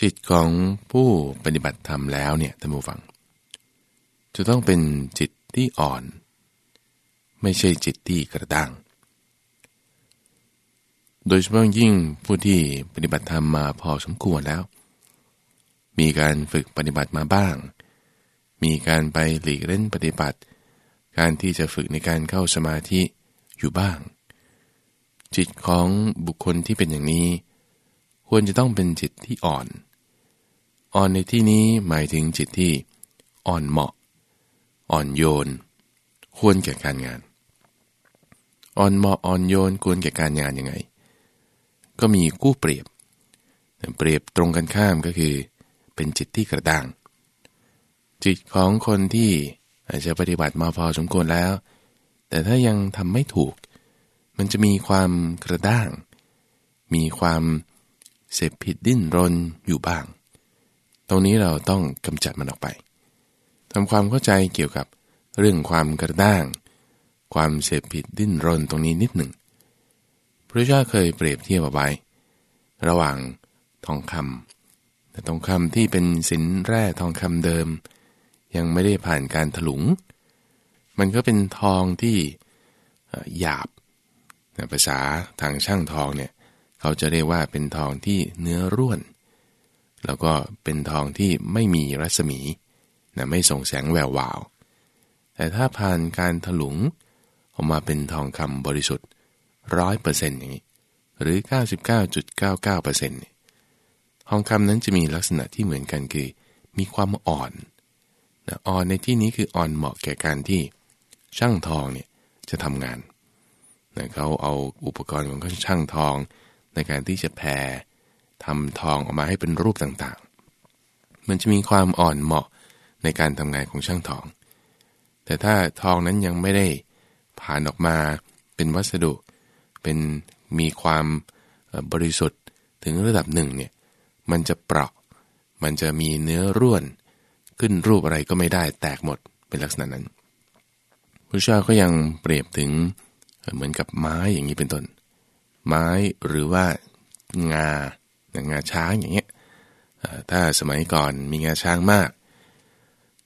จิตของผู้ปฏิบัติธรรมแล้วเนี่ยท่านผู้ฟัง จะต้องเป็นจิตที่อ่อน ไม่ใช่จิตที่กระด้าง โดยเฉพาะยิ่งผู้ที่ปฏิบัติธรรมมาพอสมควรแล้ว มีการฝึกปฏิบัติมาบ้าง มีการไปหลีกเล่นปฏิบัติ การที่จะฝึกในการเข้าสมาธิอยู่บ้าง จิตของบุคคลที่เป็นอย่างนี้ควรจะต้องเป็นจิตที่อ่อน อ่อนในที่นี้หมายถึงจิตที่อ่อนเหมาะ อ่อนโยน ควรแก่การงาน อ่อนเหมาะอ่อนโยนควรแก่การงานยังไง ก็มีกู้เปรียบเปรียบตรงกันข้ามก็คือ เป็นจิตที่กระด้าง จิตของคนที่อาจจะปฏิบัติมาพอสมควรแล้ว แต่ถ้ายังทำไม่ถูก มันจะมีความกระด้าง มีความเสพผิดดิ้นรนอยู่บ้าง ตรงนี้เราต้องกำจัดมันออกไปทำความเข้าใจเกี่ยวกับเรื่องความกระด้าง ความเสพผิดดิ้นรนตรงนี้นิดหนึ่ง พระเจ้าเคยเปรียบเทียบเอาไว้ ระหว่างทองคำแต่ทองคำที่เป็นสินแร่ทองคำเดิม ยังไม่ได้ผ่านการถลุง มันก็เป็นทองที่หยาบภาษาทางช่างทองเนี่ย เขาจะเรียกว่าเป็นทองที่เนื้อร่วน แล้วก็เป็นทองที่ไม่มีรัศมีนะไม่ส่งแสงแวววาว แต่ถ้าผ่านการถลุงออกมาเป็นทองคำบริสุทธิ์ร้อยเปอร์เซ็นต์อย่างนี้ หรือ 99.99%ทองคำนั้นจะมีลักษณะที่เหมือนกันคือ มีความอ่อนนะอ่อนในที่นี้คืออ่อนเหมาะแก่การที่ช่างทองเนี่ยจะทำงานนะเขาเอาอุปกรณ์ของช่างทองในการที่จะแผ่ ทำทองออกมาให้เป็นรูปต่างๆ มันจะมีความอ่อนเหมาะในการทำงานของช่างทอง แต่ถ้าทองนั้นยังไม่ได้ผ่านออกมาเป็นวัสดุ เป็นมีความบริสุทธิ์ถึงระดับหนึ่งเนี่ยมันจะเปราะ มันจะมีเนื้อร่วน ขึ้นรูปอะไรก็ไม่ได้แตกหมดเป็นลักษณะนั้นพระเจ้าก็ยังเปรียบถึงเหมือนกับไม้อย่างนี้เป็นต้น ไม้หรือว่างา งาช้างอย่างเงี้ยถ้าสมัยก่อนมีงาช้างมาก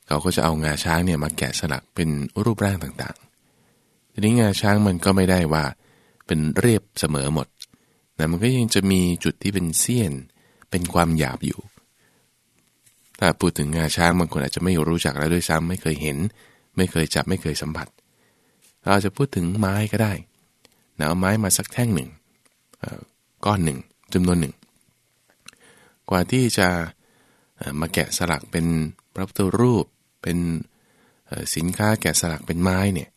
เขาก็จะเอางาช้างเนี่ยมาแกะสลักเป็นรูปร่างต่างๆ ทีนี้งาช้างมันก็ไม่ได้ว่าเป็นเรียบเสมอหมดแต่มันก็ยังจะมีจุดที่เป็นเสี้ยน เป็นความหยาบอยู่ ถ้าพูดถึงงาช้างบางคนอาจจะไม่รู้จักแล้วด้วยซ้ำไม่เคยเห็น ไม่เคยจับไม่เคยสัมผัส เราจะพูดถึงไม้ก็ได้นะเอาไม้มาสักแท่งหนึ่งก้อนหนึ่งจำนวนหนึ่ง กว่าที่จะมาแกะสลักเป็นพระพุทธรูปเป็นสินค้าแกะสลักเป็นไม้เนี่ย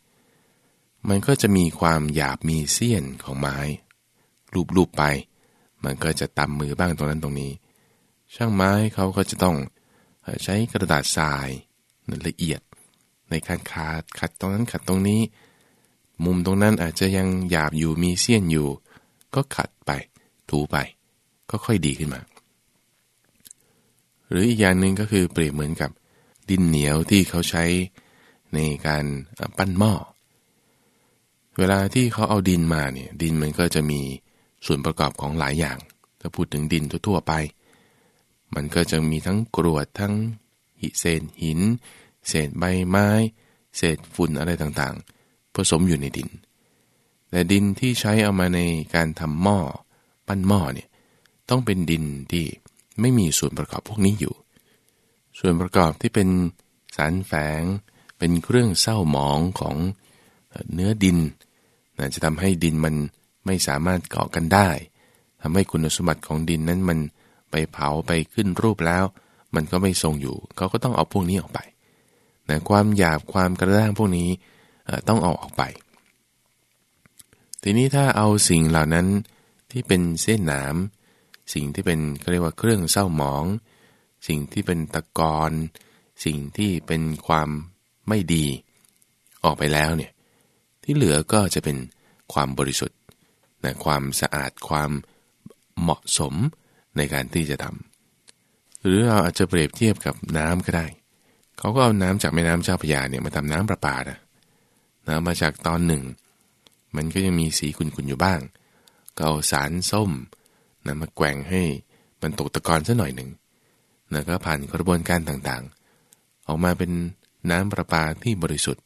มันก็จะมีความหยาบมีเสี้ยนของไม้รูปๆไป มันก็จะตำมือบ้างตรงนั้นตรงนี้ ช่างไม้เขาก็จะต้องใช้กระดาษทรายละเอียด ในการขาดขัดตรงนั้นขัดตรงนี้ มุมตรงนั้นอาจจะยังหยาบอยู่มีเสี้ยนอยู่ ก็ขัดไป ถูไป ก็ค่อยดีขึ้นมา หรืออีกอย่างหนึ่งก็คือเปรียบเหมือนกับดินเหนียวที่เขาใช้ในการปั้นหม้อ เวลาที่เขาเอาดินมาเนี่ยดินมันก็จะมีส่วนประกอบของหลายอย่าง ถ้าพูดถึงดินทั่วๆไป มันก็จะมีทั้งกรวดทั้งหิเศษหิน เศษใบไม้ เศษฝุ่นอะไรต่างๆ ผสมอยู่ในดิน แต่ดินที่ใช้เอามาในการทำหม้อปั้นหม้อเนี่ยต้องเป็นดินที่ ไม่มีส่วนประกอบพวกนี้อยู่ ส่วนประกอบที่เป็นสารแฝง เป็นเครื่องเศร้าหมองของเนื้อดินนะจะทำให้ดินมันไม่สามารถเกาะกันได้ทำให้คุณสมบัติของดินนั้นมันไปเผาไปขึ้นรูปแล้ว มันก็ไม่ทรงอยู่ เขาก็ต้องเอาพวกนี้ออกไปนะความหยาบความกระด้างพวกนี้ต้องเอาออกไป ทีนี้ถ้าเอาสิ่งเหล่านั้นที่เป็นเส้นหนาม สิ่งที่เป็นเรียกว่าเครื่องเศร้าหมอง สิ่งที่เป็นตะกอนสิ่งที่เป็นความไม่ดี ออกไปแล้วเนี่ยที่เหลือก็จะเป็นความบริสุทธิ์นะความสะอาดความเหมาะสมในการที่จะทำหรือเราอาจจะเปรียบเทียบกับน้ำก็ได้ เขาก็เอาน้ำจากแม่น้ำเจ้าพระยาเนี่ยมาทำน้ำประปานะน้ำมาจากตอนหนึ่ง มันก็ยังมีสีขุ่นๆอยู่บ้างก็เอาสารส้ม นะมาแกว่งให้มันตกตะกอนสัหน่อยหนึ่งนะก็ผ่านกระบวนการต่างๆ ออกมาเป็นน้ำประปาที่บริสุทธิ์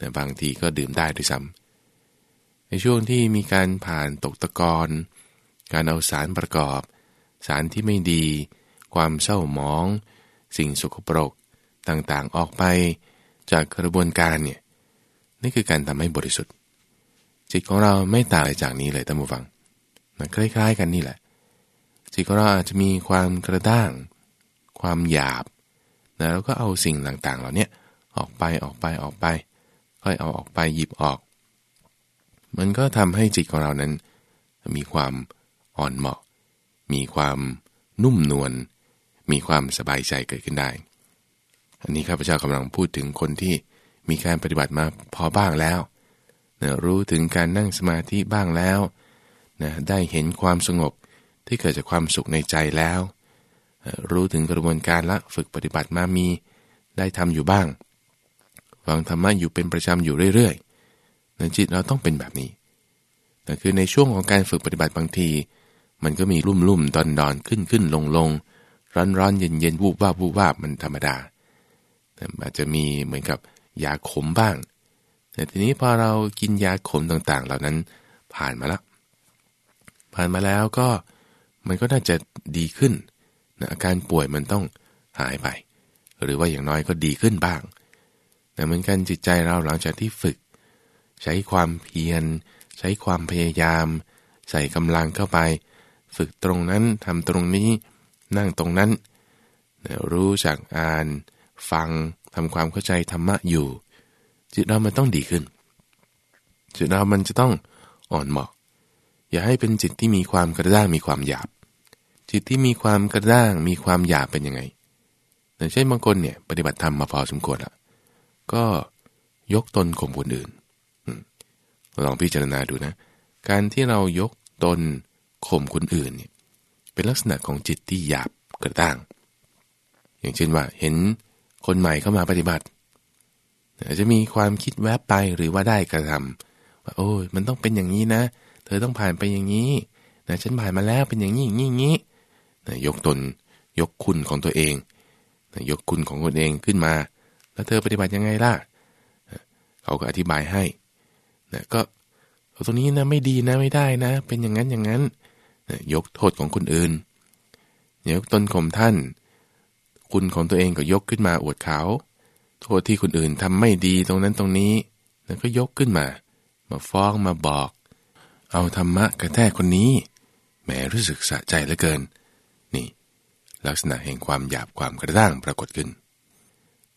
นะบางทีก็ดื่มได้ด้วยซ้ำในช่วงที่มีการผ่านตกตะกอนการเอาสารประกอบ สารที่ไม่ดี ความเศร้าหมอง สิ่งสกปรกต่างๆออกไปจากกระบวนการเนี่ยนี่คือการทำให้บริสุทธิ์ จิตของเราไม่ต่างจากนี้เลยท่านผู้ฟังมันคล้ายๆกันนี่แหละ จิตของเราอาจจะมีความกระด้าง ความหยาบนะแล้วก็เอาสิ่งต่างๆ เหล่านี้ออกไปออกไปออกไป ค่อยเอาออกไปหยิบออก มันก็ทำให้จิตของเรานั้น มีความอ่อนเหมาะ มีความนุ่มนวล มีความสบายใจเกิดขึ้นได้ อันนี้ข้าพเจ้ากำลังพูดถึงคนที่มีการปฏิบัติมาพอบ้างแล้วนะรู้ถึงการนั่งสมาธิบ้างแล้วนะได้เห็นความสงบ ที่เกิดจากความสุขในใจแล้ว รู้ถึงกระบวนการละฝึกปฏิบัติมามีได้ทำอยู่บ้างฟังธรรมะอยู่เป็นประจำอยู่เรื่อยๆนจิตเราต้องเป็นแบบนี้แต่คือในช่วงของการฝึกปฏิบัติบางที มันก็มีรุ่มรุ่มดอนดอนขึ้นขึ้นลงลงร้อนร้อนเย็นเย็นวูบวาบวูบวาบมันธรรมดาแต่อาจจะมีเหมือนกับยาขมบ้าง แต่ทีนี้พอเรากินยาขมต่างๆ เหล่านั้นผ่านมาแล้วผ่านมาแล้วก็ มันก็น่าจะดีขึ้นนะอาการป่วยมันต้องหายไป หรือว่าอย่างน้อยก็ดีขึ้นบ้างแต่เหมือนกันจิตใจเราหลังจากที่ฝึก ใช้ความเพียร ใช้ความพยายาม ใส่กำลังเข้าไป ฝึกตรงนั้นทำตรงนี้นั่งตรงนั้นรู้จักอ่าน ฟังทำความเข้าใจธรรมะอยู่ จิตเรามันต้องดีขึ้น จิตเรามันจะต้องอ่อนเหมาะ อย่าให้เป็นจิตที่มีความกระด้างมีความหยาบ จิตที่มีความกระด้าง มีความหยาบเป็นยังไงอย่างเช่นบางคนเนี่ยปฏิบัติธรรมมาพอสมควรละก็ยกตนข่มคนอื่นลองพิจารณาดูนะ การที่เรายกตนข่มคนอื่นเนี่ยเป็นลักษณะของจิตที่หยาบกระด้าง อย่างเช่นว่าเห็นคนใหม่เข้ามาปฏิบัติอาจจะมีความคิดแวบไปหรือว่าได้กระทำว่าโอ้ยมันต้องเป็นอย่างนี้นะ เธอต้องผ่านไปอย่างนี้นะฉันผ่านมาแล้วเป็นอย่างนี้อย่างนี้น นะยกตนยกคุณของตัวเองนะยกคุณของคนเองขึ้นมา แล้วเธอปฏิบัติยังไงล่ะเขาก็อธิบายให้นะก็ตรงนี้นะไม่ดีนะไม่ได้นะ เป็นอย่างนั้นอย่างนั้นนะยกโทษของคนอื่นยกตนข่มท่าน คุณของตัวเองก็ยกขึ้นมาอวดเขาโทษที่คนอื่นทำไม่ดีตรงนั้นตรงนี้แล้วก็ยกขึ้นมา มาฟ้องมาบอก เอาธรรมะกระแทกคนนี้แหมรู้สึกสะใจเหลือเกิน ลักษณะแห่งความหยาบความกระด้างปรากฏขึ้น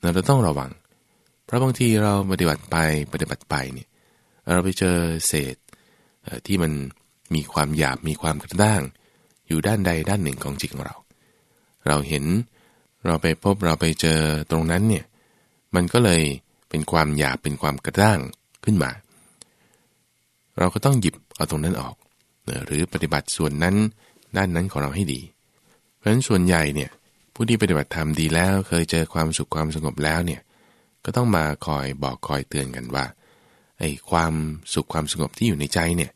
เราต้องระวัง เพราะบางทีเราปฏิบัติไปปฏิบัติไปเนี่ยเราไปเจอเศษที่มันมีความหยาบมีความกระด้าง อยู่ด้านใดด้านหนึ่งของจิตของเรา เราเห็นเราไปพบเราไปเจอตรงนั้นเนี่ยมันก็เลยเป็นความหยาบเป็นความกระด้างขึ้นมา เราก็ต้องหยิบเอาตรงนั้นออก หรือปฏิบัติส่วนนั้นด้านนั้นของเราให้ดี ราะฉะนั้นส่วนใหญ่เนี่ยผู้ที่ปฏิบัติธรรมดีแล้ว เคยเจอความสุขความสงบแล้วเนี่ยก็ต้องมาคอยบอกคอยเตือนกันว่าไอ้ความสุขความสงบที่อยู่ในใจเนี่ย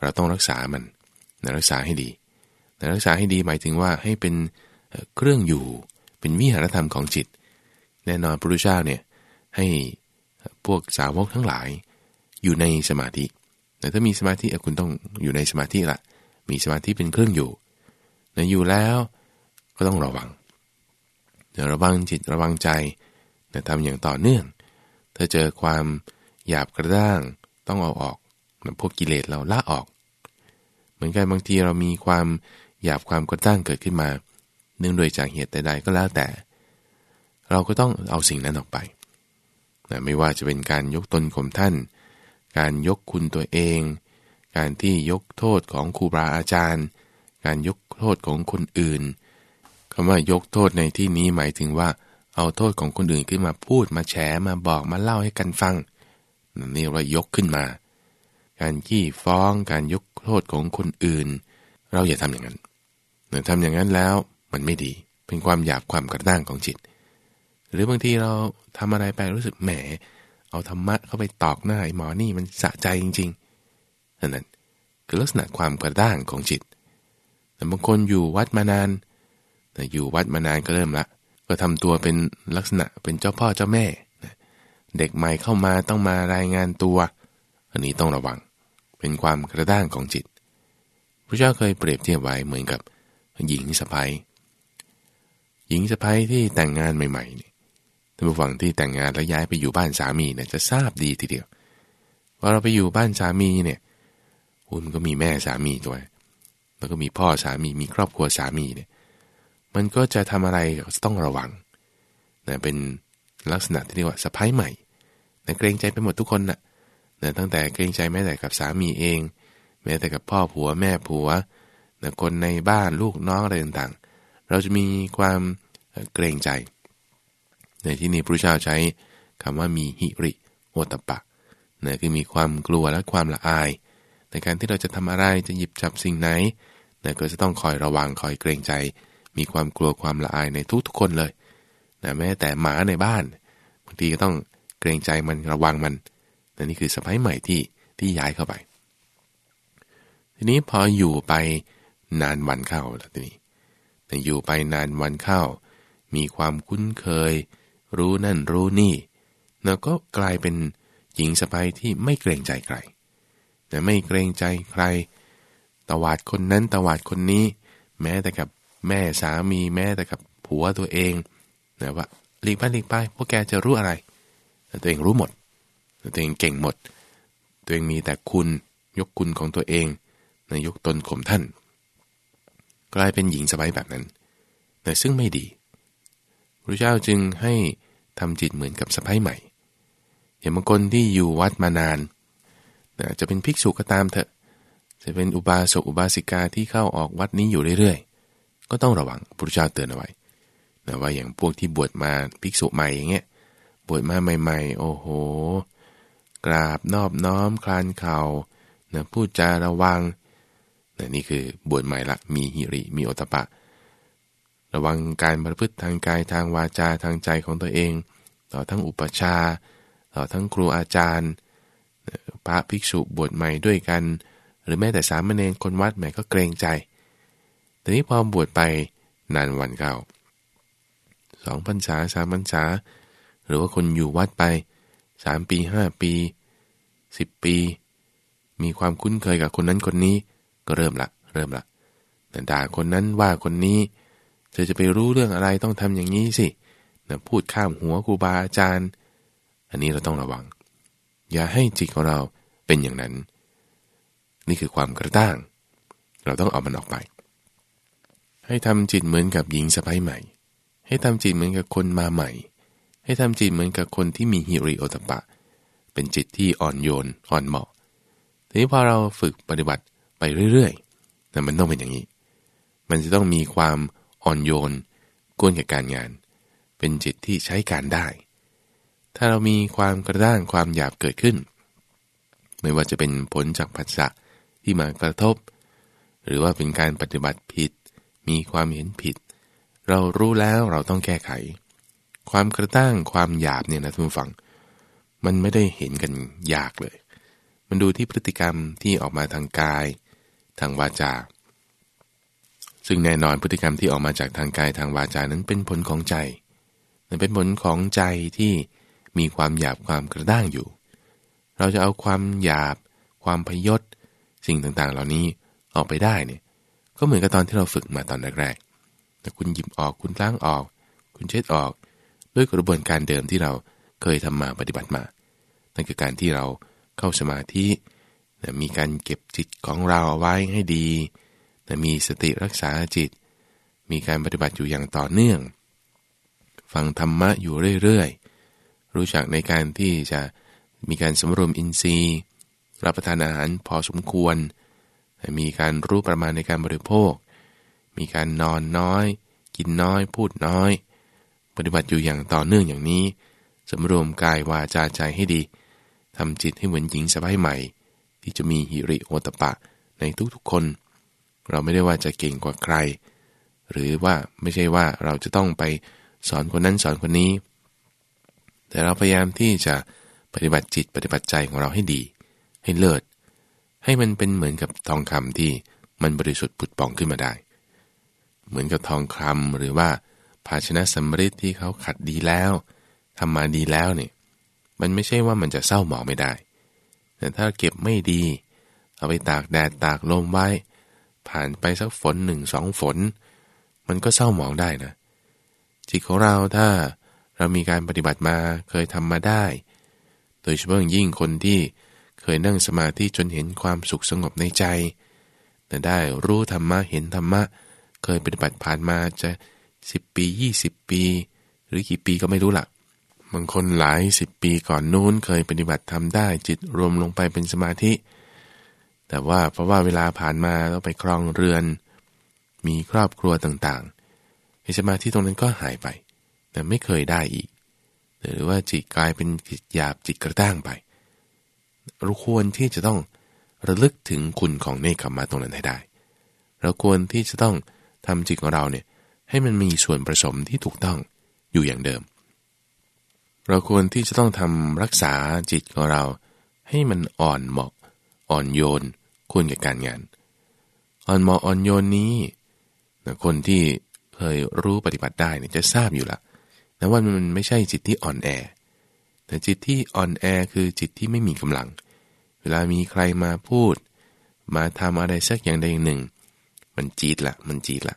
เราต้องรักษามันรักษาให้ดีรักษาให้ดีหมายถึงว่าให้เป็นเครื่องอยู่เป็นวิหารธรรมของจิต แน่นอนพระพุทธเจ้าเนี่ยให้พวกสาวกทั้งหลายอยู่ในสมาธิแต่ถ้ามีสมาธิคุณต้องอยู่ในสมาธิละมีสมาธิเป็นเครื่องอยู่แต่อยู่แล้ว ก็ต้องระวังเดี๋ยวระวังจิตระวังใจแต่ทำอย่างต่อเนื่อง ถ้าเจอความหยาบกระด้างต้องเอาออกพวกกิเลสเราละออก เหมือนกันบางทีเรามีความหยาบความกระด้างเกิดขึ้นมา เนื่องโดยจากเหตุใดๆก็แล้วแต่ เราก็ต้องเอาสิ่งนั้นออกไปนะไม่ว่าจะเป็นการยกตนข่มท่าน การยกคุณตัวเอง การที่ยกโทษของครูบาอาจารย์ การยกโทษของคนอื่น คำว่ายกโทษในที่นี้หมายถึงว่า เอาโทษของคนอื่นขึ้นมาพูดมาแฉมาบอกมาเล่าให้กันฟังนี่ว่ายกขึ้นมา การขี้ฟ้องการยกโทษของคนอื่น เราอย่าทำอย่างนั้นเทำอย่างนั้นแล้วมันไม่ดี เป็นความหยาบความกระด้างของจิต หรือบางทีเราทำอะไรไปรู้สึกแหม เอาธรรมะเข้าไปตอกหน้าไอ้หมอนี่มันสะใจจริงๆนั่นคือลักษณะความกระด้างของจิตแต่บางคนอยู่วัดมานาน แต่อยู่วัดมานานก็เริ่มละ ก็ทำตัวเป็นลักษณะเป็นเจ้าพ่อเจ้าแม่ เด็กใหม่เข้ามาต้องมารายงานตัว อันนี้ต้องระวัง เป็นความกระด้างของจิต พระเจ้าเคยเปรียบเทียบไว้เหมือนกับหญิงสะพ้ยหญิงสะพ้ยที่แต่งงานใหม่ๆเนี่ยท่านผู้ฟังที่แต่งงานแล้วย้ายไปอยู่บ้านสามีเนี่ยจะทราบดีทีเดียวพอเราไปอยู่บ้านสามีเนี่ยคุณก็มีแม่สามีด้วย แล้วก็มีพ่อสามีมีครอบครัวสามีเนี่ย มันก็จะทำอะไรต้องระวังนะเป็นลักษณะที่เรียกว่าสะพ้ายใหม่นะเกรงใจไปหมดทุกคนนะนะตั้งแต่เกรงใจแม้แต่กับสามีเอง แม้แต่กับพ่อผัวแม่ผัวนะคนในบ้านลูกน้องอะไรต่างๆ เราจะมีความเกรงใจ ในที่นี้พระเจ้าใช้คำว่ามีหิริโอตปะนะคือมีความกลัวและความละอาย ในการที่เราจะทำอะไรจะหยิบจับสิ่งไหนนะก็จะต้องคอยระวังคอยเกรงใจ มีความกลัวความละอายในทุกๆคนเลยนะแม้แต่หมาในบ้านบางทีก็ต้องเกรงใจมันระวังมันนะนี่คือสภัยใหม่ที่ที่ย้ายเข้าไป ทีนี้พออยู่ไปนานวันเข้าแล้วทีนี้แต่อยู่ไปนานวันเข้า มีความคุ้นเคย รู้นั่นรู้นี่แล้วก็กลายเป็นหญิงสะพ้ยที่ไม่เกรงใจใครแต่ไม่เกรงใจใครตวาดคนนั้นตวาดคนนี้ แม้แต่กับ แม่สามีแม้แต่กับผัวตัวเองนะว่าหลีกไปหลีกไปพวกแกจะรู้อะไร ตัวเองรู้หมด ตัวเองเก่งหมด ตัวเองมีแต่คุณยกคุณของตัวเองนะยกตนข่มท่าน กลายเป็นหญิงสบายแบบนั้นแต่ซึ่งไม่ดีพระเจ้าจึงให้ทำจิตเหมือนกับสะพ้ายใหม่ อย่างบางคนที่อยู่วัดมานานจะเป็นภิกษุก็ตามเถอะ จะเป็นอุบาสกอุบาสิกาที่เข้าออกวัดนี้อยู่เรื่อยๆ ก็ต้องระวังพระเจ้าเตือนเอาไว้นะว่าอย่างพวกที่บวชมาภิกษุใหม่อย่างเงี้ยบวชมาใหม่ๆ โอ้โห กราบนอบน้อมคลานเข่านะพูดจาระวังนะนี่คือบวชใหม่ละมีหิริมีโอตปะ ระวังการประพฤติทางกายทางวาจาทางใจของตัวเอง ต่อทั้งอุปชาต่อทั้งครูอาจารย์พระภิกษุบวชใหม่ด้วยกัน หรือแม้แต่สามเณรคนวัดใหม่ก็เกรงใจ แต่นี้พอบวชไปนานวันเข้าสองพรรษาสามพรรษา หรือว่าคนอยู่วัดไปสามปีห้าปีสิบปี มีความคุ้นเคยกับคนนั้นคนนี้ก็เริ่มละ เริ่มละแต่ด่าคนนั้นว่าคนนี้ เธอจะไปรู้เรื่องอะไรต้องทำอย่างนี้สินะพูดข้ามหัวครูบาอาจารย์ อันนี้เราต้องระวัง อย่าให้จิตของเราเป็นอย่างนั้น นี่คือความกระด้าง เราต้องเอามันออกไป ให้ทำจิตเหมือนกับหญิงสะพ้ายใหม่ ให้ทำจิตเหมือนกับคนมาใหม่ ให้ทำจิตเหมือนกับคนที่มีฮิริโอตปะ เป็นจิตที่อ่อนโยนอ่อนเหมาะ ทีนี้พอเราฝึกปฏิบัติไปเรื่อยๆแต่มันต้องเป็นอย่างนี้ มันจะต้องมีความอ่อนโยนกวนกับการงาน เป็นจิตที่ใช้การได้ ถ้าเรามีความกระด้างความหยาบเกิดขึ้น ไม่ว่าจะเป็นผลจากผัสสะที่มากระทบ หรือว่าเป็นการปฏิบัติผิด มีความเห็นผิด เรารู้แล้วเราต้องแก้ไข ความกระตั้งความหยาบเนี่ยนะทุกฝังมันไม่ได้เห็นกันยากเลย มันดูที่พฤติกรรมที่ออกมาทางกาย ทางวาจา ซึ่งแน่นอนพฤติกรรมที่ออกมาจากทางกายทางวาจานั้นเป็นผลของใจมันเป็นผลของใจที่มีความหยาบความกระด้างอยู่ เราจะเอาความหยาบ ความพยศ สิ่งต่างๆ เหล่านี้ออกไปได้เนี่ย ก็เหมือนกับตอนที่เราฝึกมาตอนแรกแต่คุณหยิบออกคุณล้างออก คุณเช็ดออก ด้วยกระบวนการเดิมที่เราเคยทำมาปฏิบัติมา นั่นคือการที่เราเข้าสมาธิมีการเก็บจิตของเราเอาไว้ให้ดีมีสติรักษาจิต มีการปฏิบัติอยู่อย่างต่อเนื่อง ฟังธรรมะอยู่เรื่อยๆ รู้จักในการที่จะมีการสำรวมอินทรีย์ รับประทานอาหารพอสมควร มีการรู้ประมาณในการบริโภค มีการนอนน้อย กินน้อย พูดน้อย ปฏิบัติอยู่อย่างต่อเนื่องอย่างนี้สำรวมกายวาจาใจให้ดีทำจิตให้เหมือนหญิงสบายใหม่ ที่จะมีหิริโอตปะในทุกๆคน เราไม่ได้ว่าจะเก่งกว่าใคร หรือว่าไม่ใช่ว่าเราจะต้องไปสอนคนนั้นสอนคนนี้ แต่เราพยายามที่จะปฏิบัติจิตปฏิบัติใจของเราให้ดี ให้เลิศ ให้มันเป็นเหมือนกับทองคำที่มันบริสุทธิ์ผุดป่องขึ้นมาได้ เหมือนกับทองคำหรือว่า ภาชนะสำริดที่เขาขัดดีแล้วทำมาดีแล้วเนี่ยมันไม่ใช่ว่ามันจะเศร้าหมองไม่ได้ แต่ถ้าเก็บไม่ดี เอาไปตากแดดตากลมไว้ ผ่านไปสักฝนหนึ่งสองฝน มันก็เศร้าหมองได้นะ จิตของเราถ้าเรามีการปฏิบัติมาเคยทำมาได้ โดยเฉพาะอย่างยิ่งคนที่ เคยนั่งสมาธิจนเห็นความสุขสงบในใจ แต่ได้รู้ธรรมะเห็นธรรมะ เคยปฏิบัติผ่านมาจะสิบปียี่สิบปี หรือกี่ปีก็ไม่รู้ละ่ะบางคนหลายสิบปีก่อนนู้นเคยปฏิบัติทำได้จิตรวมลงไปเป็นสมาธิ แต่ว่าเพราะว่าเวลาผ่านมาต้องไปครองเรือน มีครอบครัวต่างๆสมาธิตรงนั้นก็หายไป แต่ไม่เคยได้อีก หรือว่าจิตกลายเป็นจิตหยาบจิตกระด้างไป เราควรที่จะต้องระลึกถึงคุณของเนคขมาตรงนั้นให้ได้ เราควรที่จะต้องทำจิตของเราเนี่ยให้มันมีส่วนผสมที่ถูกต้องอยู่อย่างเดิม เราควรที่จะต้องทำรักษาจิตของเรา ให้มันอ่อนเหมาะ อ่อนโยนควรกับการงาน อ่อนเหมาะอ่อนโยนนี้คนที่เคยรู้ปฏิบัติได้เนี่ยจะทราบอยู่ละนะว่ามันไม่ใช่จิตที่อ่อนแอ แต่จิตที่อ่อนแอคือจิตที่ไม่มีกำลัง เวลามีใครมาพูด มาทำอะไรสักอย่างใดอย่างหนึ่ง มันจีดละมันจีดละ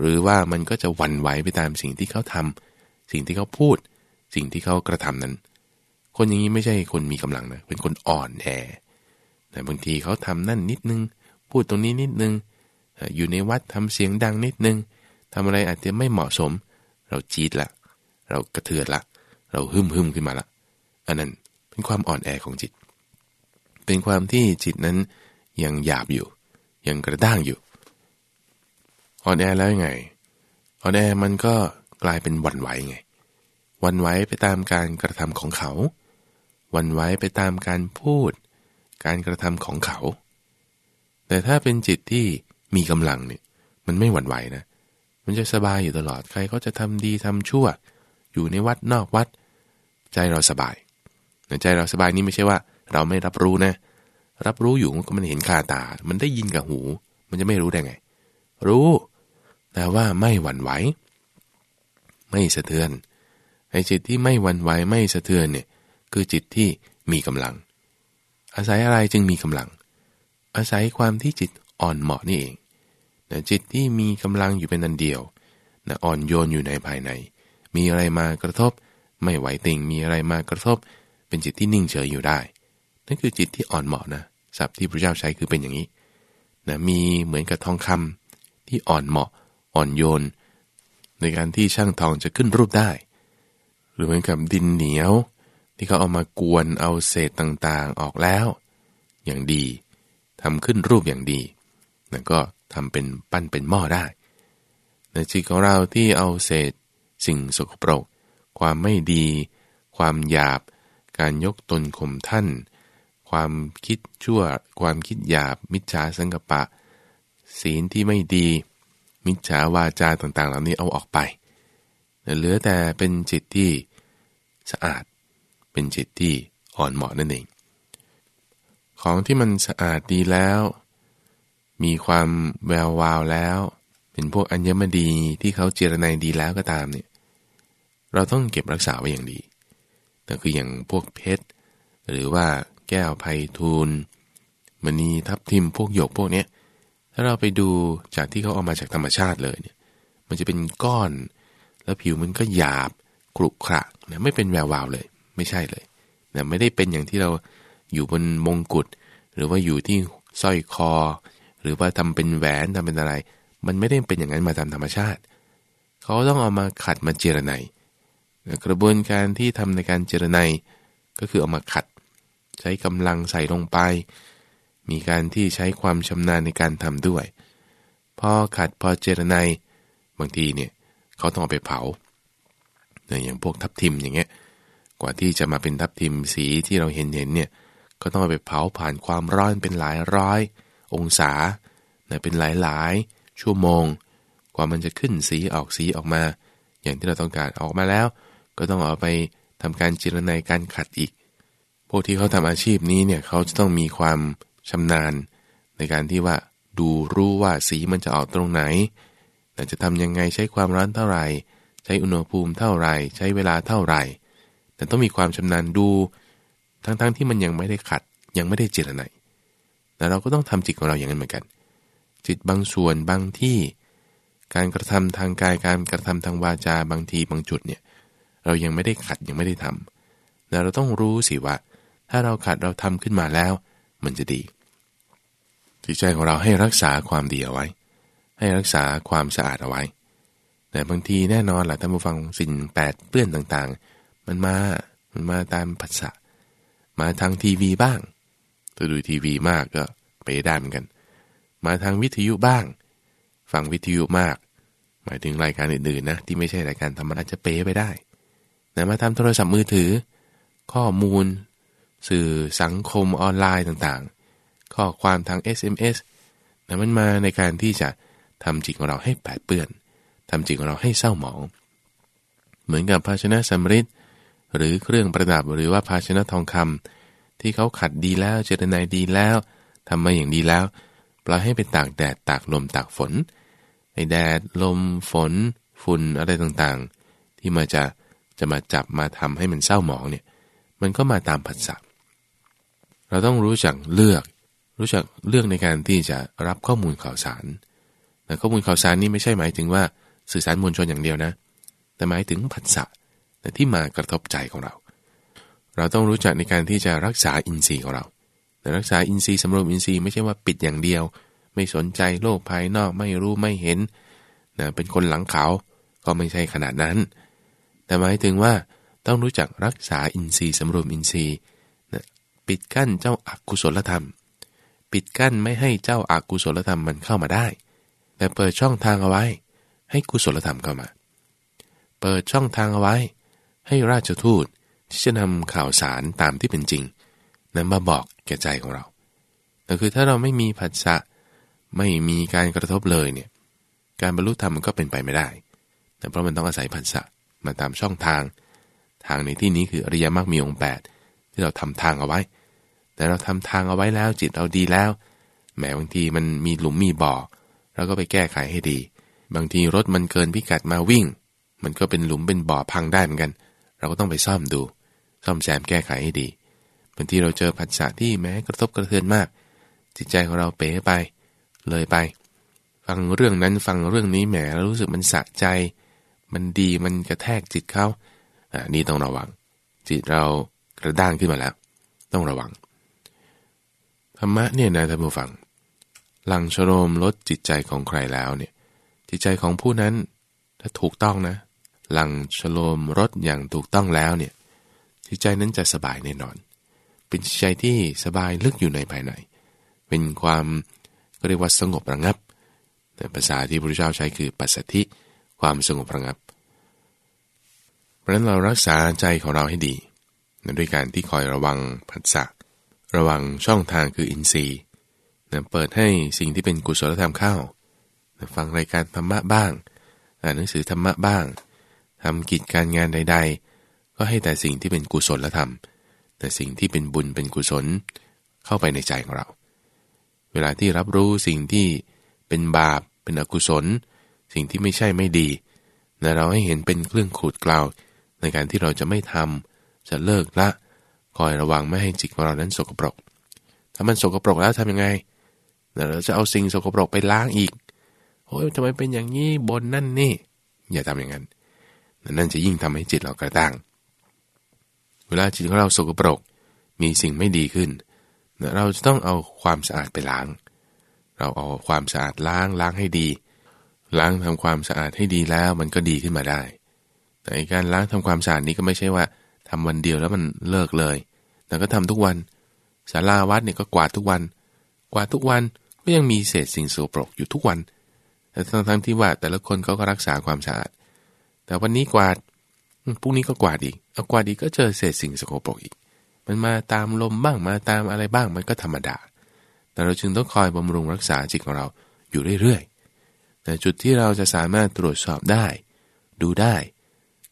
หรือว่ามันก็จะหวั่นไหวไปตามสิ่งที่เขาทำสิ่งที่เขาพูด สิ่งที่เขากระทำนั้น คนอย่างนี้ไม่ใช่คนมีกำลังนะเป็นคนอ่อนแอแต่บางทีเขาทำนั่นนิดนึง พูดตรงนี้นิดนึง อยู่ในวัดทำเสียงดังนิดนึงทำอะไรอาจจะไม่เหมาะสม เราจีดละเรากระเทือนละ เราหึมหึมขึ้นมาละอันนั้นเป็นความอ่อนแอของจิต เป็นความที่จิตนั้นยังหยาบอยู่ ยังกระด้างอยู่ อ่อนแอแล้วยังไง อ่อนแอมันก็กลายเป็นวันไหวไง วันไหวไปตามการกระทำของเขา วันไหวไปตามการพูด การกระทำของเขา แต่ถ้าเป็นจิตที่มีกำลังเนี่ยมันไม่หวั่นไหวนะ มันจะสบายอยู่ตลอด ใครก็จะทำดีทำชั่ว อยู่ในวัดนอกวัด ใจเราสบายแต่ใจเราสบายนี่ไม่ใช่ว่า เราไม่รับรู้นะ รับรู้อยู่ก็มันเห็นคาตา มันได้ยินกับหู มันจะไม่รู้ได้ไง รู้ แต่ว่าไม่หวั่นไหว ไม่สะเทือนไอ้จิตที่ไม่หวั่นไหวไม่สะเทือนเนี่ยคือจิตที่มีกำลัง อาศัยอะไรจึงมีกำลัง อาศัยความที่จิตอ่อนเหมาะนี่เองแต่จิตที่มีกำลังอยู่เป็นอันเดียวนะอ่อนโยนอยู่ในภายใน มีอะไรมากระทบ ไม่ไหวติงมีอะไรมากระทบ เป็นจิตที่นิ่งเฉยอยู่ได้ นั่นคือจิตที่อ่อนเหมาะนะศัพท์ที่พระเจ้าใช้คือเป็นอย่างนี้นะมีเหมือนกับทองคำที่อ่อนเหมาะ อ่อนโยน ในการที่ช่างทองจะขึ้นรูปได้ หรือเหมือนกับดินเหนียว ที่เขาเอามากวนเอาเศษต่างๆออกแล้ว อย่างดีทำขึ้นรูปอย่างดีนั่นก็ทำเป็นปั้นเป็นหม้อได้ในจิตของเราที่เอาเศษสิ่งสกปรก ความไม่ดี ความหยาบ การยกตนข่มท่าน ความคิดชั่ว ความคิดหยาบ มิจฉาสังกปะ ศีลที่ไม่ดี มิจฉาวาจาต่างๆ เหล่านี้เอาออกไป เหลือแต่เป็นจิตที่สะอาด เป็นจิตที่อ่อนเหมาะนั่นเอง ของที่มันสะอาดดีแล้ว มีความแวววาวแล้ว เป็นพวกอัญมณีที่เขาเจรนายดีแล้วก็ตามเนี่ย เราต้องเก็บรักษาไว้อย่างดีแต่คืออย่างพวกเพชร หรือว่าแก้วไพทูลมณีทับทิมพวกหยกพวกเนี้ยถ้าเราไปดูจากที่เขาเอามาจากธรรมชาติเลยเนี่ยมันจะเป็นก้อน แล้วผิวมันก็หยาบกรุขระนะไม่เป็นแวววาวเลย ไม่ใช่เลยนะไม่ได้เป็นอย่างที่เราอยู่บนมงกุฎหรือว่าอยู่ที่สร้อยคอ หรือว่าทำเป็นแหวนทำเป็นอะไร มันไม่ได้เป็นอย่างนั้นมาตามธรรมชาติ เขาต้องเอามาขัดมาเจรไน กระบวนการที่ทำในการเจรไนก็คือเอามาขัด ใช้กำลังใส่ลงไป มีการที่ใช้ความชำนาญในการทำด้วย พอขัดพอเจรไนบางทีเนี่ยเขาต้องเอาไปเผาอย่างพวกทับทิมอย่างเงี้ยกว่าที่จะมาเป็นทับทิมสีที่เราเห็นเห็นเนี่ยก็ต้องเอาไปเผาผ่านความร้อนเป็นหลายร้อย องศาเป็นหลายหลายชั่วโมง กว่ามันจะขึ้นสีออกสีออกมา อย่างที่เราต้องการออกมาแล้ว ก็ต้องเอาไปทำการเจรไนการขัดอีก พวกที่เขาทำอาชีพนี้เนี่ยเขาจะต้องมีความชำนาญ ในการที่ว่าดูรู้ว่าสีมันจะออกตรงไหนแต่จะทำยังไงใช้ความร้อนเท่าไหร่ ใช้อุณหภูมิเท่าไหร่ ใช้เวลาเท่าไหร่ แต่ต้องมีความชำนาญดู ทั้งๆทที่มันยังไม่ได้ขัดยังไม่ได้เจรไนแต่เราก็ต้องทำจิตของเราอย่างนั้นเหมือนกัน จิตบางส่วนบางที่ การกระทำทางกายการกระทำทางวาจาบางทีบางจุดเนี่ย เรายังไม่ได้ขัดยังไม่ได้ทำแต่เราต้องรู้สิว่า ถ้าเราขัดเราทำขึ้นมาแล้ว มันจะดีจิตใจของเราให้รักษาความดีเอาไว้ ให้รักษาความสะอาดเอาไว้ แต่บางทีแน่นอนแหละท่านผู้ฟังสิ่งแปดเปื้อนต่างๆ มันมา มันมาตามภาษามาทางทีวีบ้างถ้าดูทีวีมากก็ไปได้เหมือนกัน มาทางวิทยุบ้าง ฟังวิทยุมาก หมายถึงรายการอื่นๆนะที่ไม่ใช่รายการธรรมดาจะเป๊ไปได้ แต่มาทำโทรศัพท์มือถือ ข้อมูล สื่อสังคมออนไลน์ต่างๆ ข้อความทาง SMS นะมันมาในการที่จะทำจิตของเราให้แปดเปื้อนทำจิตของเราให้เศร้าหมอง เหมือนกับภาชนะสำริดหรือเครื่องประดับหรือว่าภาชนะทองคำที่เขาขัดดีแล้วเจรนายดีแล้วทำมาอย่างดีแล้วปล่อยให้ไปตากแดดตากลมตากฝนในแดดลมฝน ฝุ่นอะไรต่างๆ ที่มาจะ จะมาจับมาทำให้มันเศร้าหมองเนี่ย มันก็มาตามผัสสะเราต้องรู้จักเลือก รู้จักเลือกในการที่จะรับข้อมูลข่าวสารแต่ข้อมูลข่าวสารนี้ไม่ใช่หมายถึงว่าสื่อสารมวลชนอย่างเดียวนะ แต่หมายถึงผัสสะแต่ที่มากระทบใจของเรา เราต้องรู้จักในการที่จะรักษาอินทรีย์ของเรา แต่รักษาอินทรีย์สำรวมอินทรีย์ไม่ใช่ว่าปิดอย่างเดียว ไม่สนใจโลกภายนอกไม่รู้ไม่เห็นนะเป็นคนหลังเขา ก็ไม่ใช่ขนาดนั้น แต่หมายถึงว่าต้องรู้จักรักษาอินทรีย์สำรวมอินทรีย์นะปิดกั้นเจ้าอากุศลธรรม ปิดกั้นไม่ให้เจ้าอากุศลธรรมมันเข้ามาได้ แต่เปิดช่องทางเอาไว้ ให้กุศลธรรมเข้ามา เปิดช่องทางเอาไว้ ให้ราชทูตที่จะนำข่าวสารตามที่เป็นจริงนั้นมาบอกแก่ใจของเราแต่คือถ้าเราไม่มีผัสสะไม่มีการกระทบเลยเนี่ยการบรรลุธรรมมันก็เป็นไปไม่ได้ แต่เพราะมันต้องอาศัยผัสสะ มาตามช่องทาง ทางในที่นี้คืออริยมรรคมีองค์8ที่เราทำทางเอาไว้ แต่เราทำทางเอาไว้แล้วจิตเราดีแล้วแม้บางทีมันมีหลุมมีบ่อเราก็ไปแก้ไขให้ดี บางทีรถมันเกินพิกัดมาวิ่ง มันก็เป็นหลุมเป็นบ่อพังได้เหมือนกัน เราก็ต้องไปซ่อมดู ซ่อมแซมแก้ไขให้ดีบางทีเราเจอผัสสะที่แม้กระทบกระเทือนมาก จิตใจของเราเป๋ไป เลยไป ฟังเรื่องนั้นฟังเรื่องนี้แหมแล้วรู้สึกมันสะใจ มันดีมันกระแทกจิตเขาอ่านี่ต้องระวัง จิตเรากระด้างขึ้นมาแล้ว ต้องระวังธรรมะเนี่ยนะท่านผู้ฟัง หลังชโลมลดจิตใจของใครแล้วเนี่ย จิตใจของผู้นั้นถ้าถูกต้องนะ หลังชโลมรดอย่างถูกต้องแล้วเนี่ย จิตใจนั้นจะสบายแน่นอน เป็นใจที่สบายลึกอยู่ในภายใน เป็นความก็เรียกว่าสงบระงับ แต่ภาษาที่พระพุทธเจ้าใช้คือปัสสธิ ความสงบระงับ เพราะนั้นเรารักษาใจของเราให้ดีด้วยการที่คอยระวังผัสสะระวังช่องทางคืออินทรีย์เปิดให้สิ่งที่เป็นกุศลธรรมเข้าฟังรายการธรรมะบ้าง อ่านหนังสือธรรมะบ้างทำกิจการงานใด ๆ ก็ให้แต่สิ่งที่เป็นกุศลธรรม แต่สิ่งที่เป็นบุญเป็นกุศลเข้าไปในใจของเรา เวลาที่รับรู้สิ่งที่เป็นบาปเป็นอกุศล สิ่งที่ไม่ใช่ไม่ดีแต่เราให้เห็นเป็นเครื่องขูดกล่าว ในการที่เราจะไม่ทำจะเลิกละคอยระวังไม่ให้จิตของเรานั้นสกปรก ถ้ามันสกปรกแล้วทำยังไงเราจะเอาสิ่งสกปรกไปล้างอีกโอ้ยทำไมเป็นอย่างนี้บนนั่นนี่ อย่าทำอย่างนั้นนั่นจะยิ่งทำให้จิตเรากระด้างเวลาจิตของเราสกปรก มีสิ่งไม่ดีขึ้น เราจะต้องเอาความสะอาดไปล้าง เราเอาความสะอาดล้างล้างให้ดี ล้างทำความสะอาดให้ดีแล้วมันก็ดีขึ้นมาได้ แต่การล้างทำความสะอาดนี้ก็ไม่ใช่ว่าทำวันเดียวแล้วมันเลิกเลย แต่ก็ทำทุกวันศาลาวัดเนี่ยก็กวาดทุกวัน กวาดทุกวันก็ยังมีเศษสิ่งสกปรกอยู่ทุกวัน แต่ทั้งทั้งที่ว่าแต่ละคนเขาก็รักษาความสะอาด แต่วันนี้กวาดพรุ่งนี้ก็กวาดอีกเอากวาดอีกก็เจอเศษสิ่งสกปรกอีก มันมาตามลมบ้างมาตามอะไรบ้างมันก็ธรรมดา แต่เราจึงต้องคอยบำรุงรักษาจิตของเราอยู่เรื่อยๆ แต่จุดที่เราจะสามารถตรวจสอบได้ ดูได้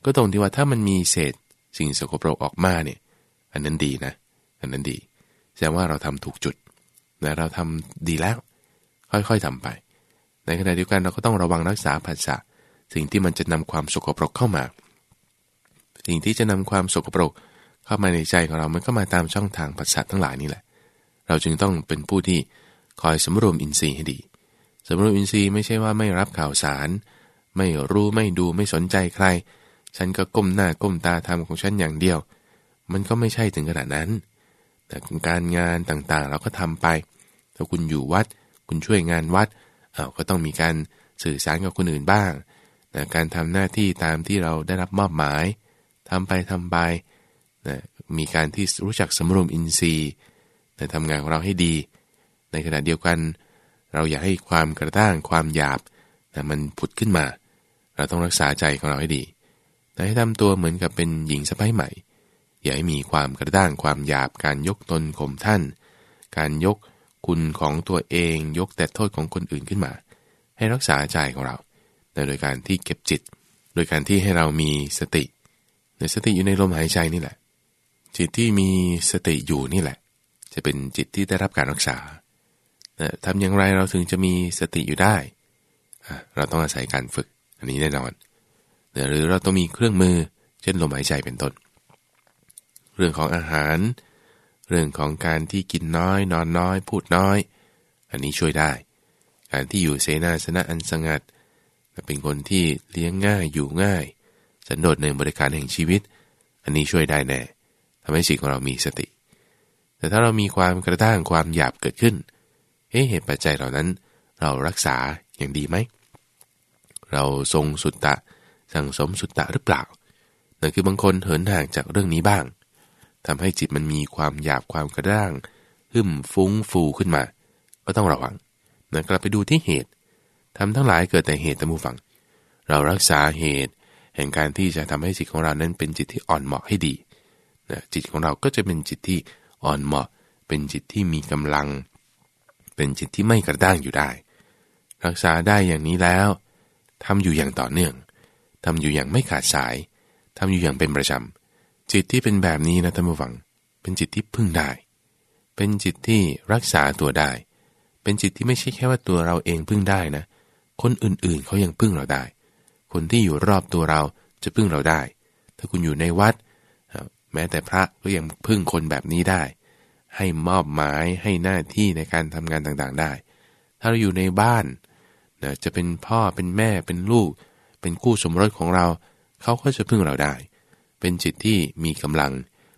ก็ตรงที่ว่าถ้ามันมีเศษสิ่งสกปรกออกมาเนี่ย อันนั้นดีนะ อันนั้นดี แสดงว่าเราทำถูกจุดแต่เราทำดีแล้ว ค่อยๆทำไป ในขณะเดียวกันเราก็ต้องระวังรักษาผัสสะสิ่งที่มันจะนำความสกปรกเข้ามา สิ่งที่จะนำความสกปรกเข้ามาในใจของเรา มันก็มาตามช่องทางผัสสะทั้งหลายนี่แหละ เราจึงต้องเป็นผู้ที่คอยสำรวมอินทรีย์ให้ดี สำรวมอินทรีย์ไม่ใช่ว่าไม่รับข่าวสาร ไม่รู้ไม่ดูไม่สนใจใคร ฉันก็ก้มหน้าก้มตาทำของฉันอย่างเดียว มันก็ไม่ใช่ถึงขนาดนั้น แต่การงานต่างๆ เราก็ทำไป ถ้าคุณอยู่วัด คุณช่วยงานวัดเอาก็ต้องมีการสื่อสารกับคนอื่นบ้างนะการทำหน้าที่ตามที่เราได้รับมอบหมายทำไปทำไปนะมีการที่รู้จักสำรวมอินทรีย์นะทำงานของเราให้ดี ในขณะเดียวกัน เราอย่าให้ความกระด้างความหยาบนะมันผุดขึ้นมา เราต้องรักษาใจของเราให้ดีนะให้ทำตัวเหมือนกับเป็นหญิงสะพ้ายใหม่ อย่าให้มีความกระด้างความหยาบการยกตนข่มท่าน การยกคุณของตัวเองยกแต่โทษของคนอื่นขึ้นมา ให้รักษาใจของเรา โดยการที่เก็บจิต โดยการที่ให้เรามีสติในสติอยู่ในลมหายใจนี่แหละ จิตที่มีสติอยู่นี่แหละ จะเป็นจิตที่ได้รับการรักษา ทำอย่างไรเราถึงจะมีสติอยู่ได้ เราต้องอาศัยการฝึกอันนี้แน่นอนหรือเราต้องมีเครื่องมือ เช่นลมหายใจเป็นต้น เรื่องของอาหาร เรื่องของการที่กินน้อย นอนน้อย พูดน้อย อันนี้ช่วยได้ การที่อยู่เสนาสนะอันสงัด เป็นคนที่เลี้ยงง่ายอยู่ง่าย สันโดษในบริการแห่งชีวิต อันนี้ช่วยได้แน่ทำให้จิตของเรามีสติ แต่ถ้าเรามีความกระด้างความหยาบเกิดขึ้น เอ๊ะเหตุปัจจัยเหล่านั้น เรารักษาอย่างดีไหม เราทรงสุตตะ สั่งสมสุตตะหรือเปล่านั่นคือบางคนเหินห่างจากเรื่องนี้บ้างทำให้จิตมันมีความหยาบความกระด้างหึ่มฟุ้งฟูขึ้นมา ก็ต้องระวังนะกลับไปดูที่เหตุทำทั้งหลายเกิดแต่เหตุตะมูฟัง เรารักษาเหตุแห่งการที่จะทำให้จิตของเรานั้นเป็นจิตที่อ่อนเหมาะให้ดีนะจิตของเราก็จะเป็นจิตที่อ่อนเหมาะ เป็นจิตที่มีกำลัง เป็นจิตที่ไม่กระด้างอยู่ได้ รักษาได้อย่างนี้แล้วทำอยู่อย่างต่อเนื่องทำอยู่อย่างไม่ขาดสายทำอยู่อย่างเป็นประจำจิตที่เป็นแบบนี้นะท่านผู้ฟัง เป็นจิตที่พึ่งได้ เป็นจิตที่รักษาตัวได้ เป็นจิตที่ไม่ใช่แค่ว่าตัวเราเองพึ่งได้นะ คนอื่นๆเขายังพึ่งเราได้ คนที่อยู่รอบตัวเราจะพึ่งเราได้ ถ้าคุณอยู่ในวัด แม้แต่พระก็ยังพึ่งคนแบบนี้ได้ ให้มอบหมายให้หน้าที่ในการทำงานต่างๆได้ ถ้าเราอยู่ในบ้านนะจะเป็นพ่อเป็นแม่เป็นลูก เป็นคู่สมรสของเรา เขาก็จะพึ่งเราได้ เป็นจิตที่มีกำลัง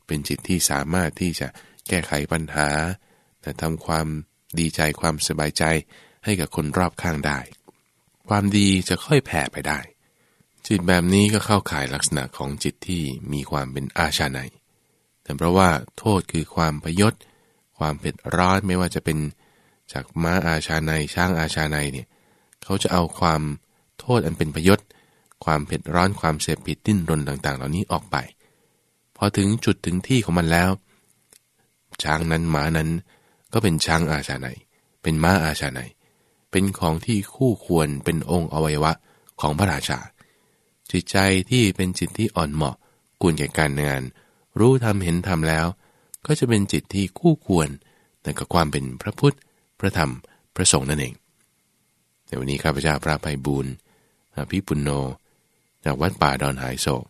เป็นจิตที่สามารถที่จะแก้ไขปัญหาทำความดีใจความสบายใจให้กับคนรอบข้างได้ ความดีจะค่อยแผ่ไปได้ จิตแบบนี้ก็เข้าข่ายลักษณะของจิตที่มีความเป็นอาชาใน แต่เพราะว่าโทษคือความพยศ ความเผ็ดร้อนไม่ว่าจะเป็นจากม้าอาชาในช้างอาชาในเนี่ยเขาจะเอาความโทษอันเป็นพยศ ความเผ็ดร้อนความเสพผิดดิ้นรนต่างๆ เหล่านี้ออกไป พอถึงจุดถึงที่ของมันแล้ว ช้างนั้นม้านั้นก็เป็นช้างอาชาในเป็นม้าอาชาในเป็นของที่คู่ควรเป็นองค์อวัยวะของพระราชา จิตใจที่เป็นจิตที่อ่อนเหมาะกุนแก่การงาน รู้ทำเห็นทำแล้ว ก็จะเป็นจิตที่คู่ควรแต่กับความเป็นพระพุทธ พระธรรม พระสงฆ์นั่นเองในวันนี้ข้าพเจ้าพระภัยบูรณ์พิปุณโญจากวัดป่าดอนหายโศก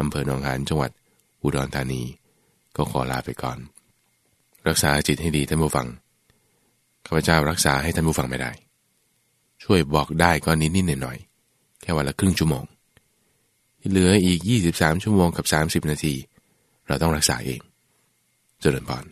อำเภอหนองหานจังหวัด อุดรธานี ก็ขอลาไปก่อน รักษาจิตให้ดีท่านผู้ฟังข้าพเจ้ารักษาให้ท่านผู้ฟังไม่ได้ ช่วยบอกได้ก็นิดนิดหน่อยหน่อยแค่วันละครึ่งชั่วโมง เหลืออีก 23 ชั่วโมงกับ 30 นาที เราต้องรักษาเอง เจริญพร